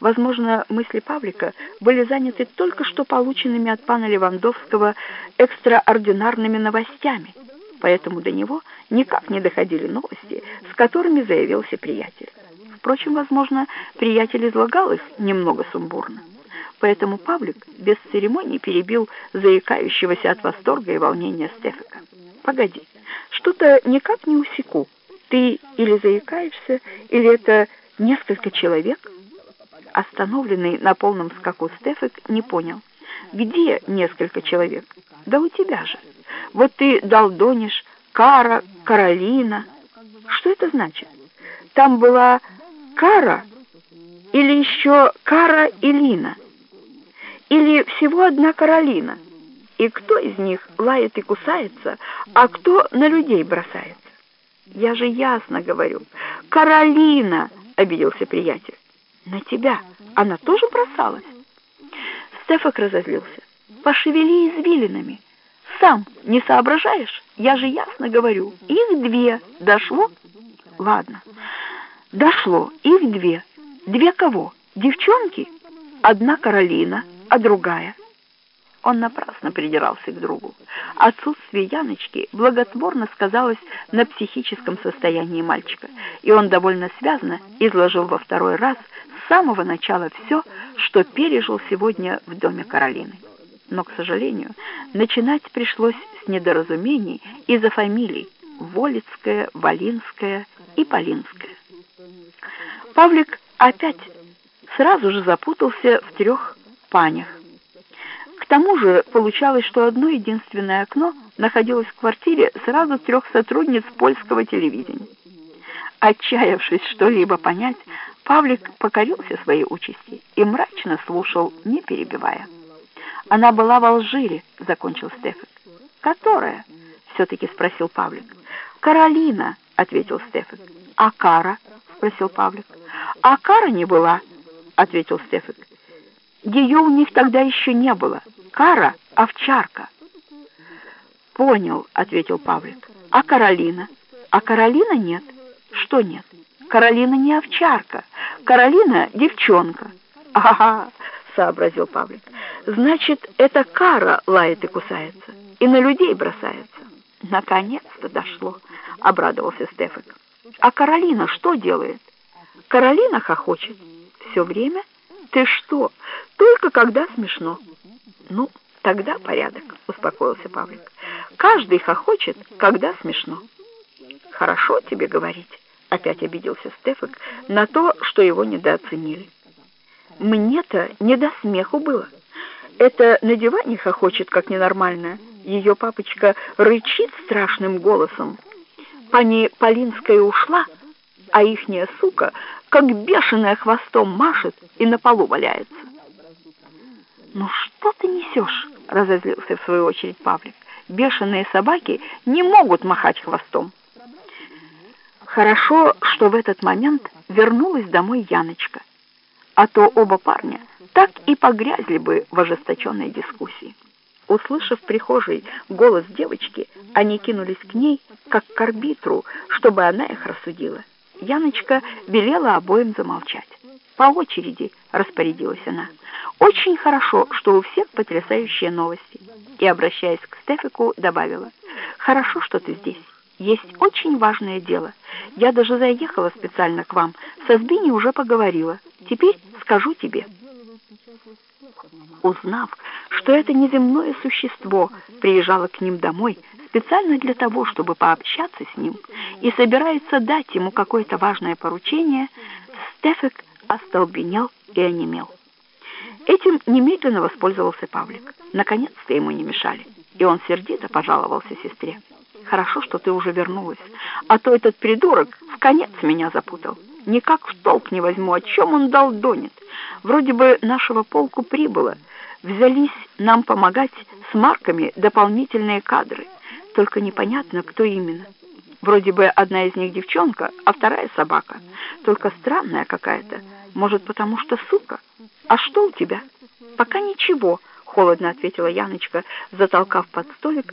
Возможно, мысли Павлика были заняты только что полученными от пана Левандовского экстраординарными новостями, поэтому до него никак не доходили новости, с которыми заявился приятель. Впрочем, возможно, приятель излагал их немного сумбурно. Поэтому Павлик без церемоний перебил заикающегося от восторга и волнения Стефика. «Погоди, что-то никак не усеку. Ты или заикаешься, или это несколько человек?» Остановленный на полном скаку Стефик не понял. «Где несколько человек?» «Да у тебя же. Вот ты долдонишь Кара, Каролина. Что это значит? Там была Кара или еще Кара и Лина?» Или всего одна Каролина? И кто из них лает и кусается, а кто на людей бросается? Я же ясно говорю. Каролина, обиделся приятель. На тебя она тоже бросалась? Стефак разозлился. Пошевели извилинами. Сам не соображаешь? Я же ясно говорю. Их две. Дошло? Ладно. Дошло. Их две. Две кого? Девчонки? Одна Каролина, а другая. Он напрасно придирался к другу. Отсутствие Яночки благотворно сказалось на психическом состоянии мальчика, и он довольно связно изложил во второй раз с самого начала все, что пережил сегодня в доме Каролины. Но, к сожалению, начинать пришлось с недоразумений из-за фамилий Волицкая, Валинская и Полинская. Павлик опять сразу же запутался в трех панях. Тому же получалось, что одно единственное окно находилось в квартире сразу трех сотрудниц польского телевидения. Отчаявшись что-либо понять, Павлик покорился своей участи и мрачно слушал, не перебивая. «Она была в Алжире», — закончил Стефик. «Которая?» — все-таки спросил Павлик. «Каролина», — ответил Стефик. «А Кара?» — спросил Павлик. «А Кара не была», — ответил Стефик. Ее у них тогда еще не было. Кара — овчарка. «Понял», — ответил Павлик. «А Каролина?» «А Каролина нет». «Что нет?» «Каролина не овчарка. Каролина — девчонка». «Ага», — сообразил Павлик. «Значит, это Кара лает и кусается, и на людей бросается». «Наконец-то дошло», — обрадовался Стефик. «А Каролина что делает?» «Каролина хохочет. Все время?» «Ты что? Только когда смешно». «Ну, тогда порядок», — успокоился Павлик. «Каждый хохочет, когда смешно». «Хорошо тебе говорить», — опять обиделся Стефик на то, что его недооценили. «Мне-то не до смеху было. Это на диване хохочет, как ненормальная. Ее папочка рычит страшным голосом. Пани Полинская ушла, а ихняя сука как бешеная хвостом машет и на полу валяется. «Ну что ты несешь?» — разозлился в свою очередь Павлик. «Бешеные собаки не могут махать хвостом». Хорошо, что в этот момент вернулась домой Яночка, а то оба парня так и погрязли бы в ожесточенной дискуссии. Услышав в прихожей голос девочки, они кинулись к ней, как к арбитру, чтобы она их рассудила. Яночка велела обоим замолчать. По очереди распорядилась она. Очень хорошо, что у всех потрясающие новости. И, обращаясь к Стефику, добавила. Хорошо, что ты здесь. Есть очень важное дело. Я даже заехала специально к вам. Со Збини уже поговорила. Теперь скажу тебе. Узнав, что это неземное существо приезжало к ним домой специально для того, чтобы пообщаться с ним, и собирается дать ему какое-то важное поручение, Стефик остолбенел и онемел. Этим немедленно воспользовался Павлик. Наконец-то ему не мешали, и он сердито пожаловался сестре. «Хорошо, что ты уже вернулась, а то этот придурок в конец меня запутал. Никак в толк не возьму, о чем он дал донет. Вроде бы нашего полку прибыло. Взялись нам помогать с марками дополнительные кадры. Только непонятно, кто именно. Вроде бы одна из них девчонка, а вторая собака. Только странная какая-то. Может, потому что сука? А что у тебя? Пока ничего, холодно ответила Яночка, затолкав под столик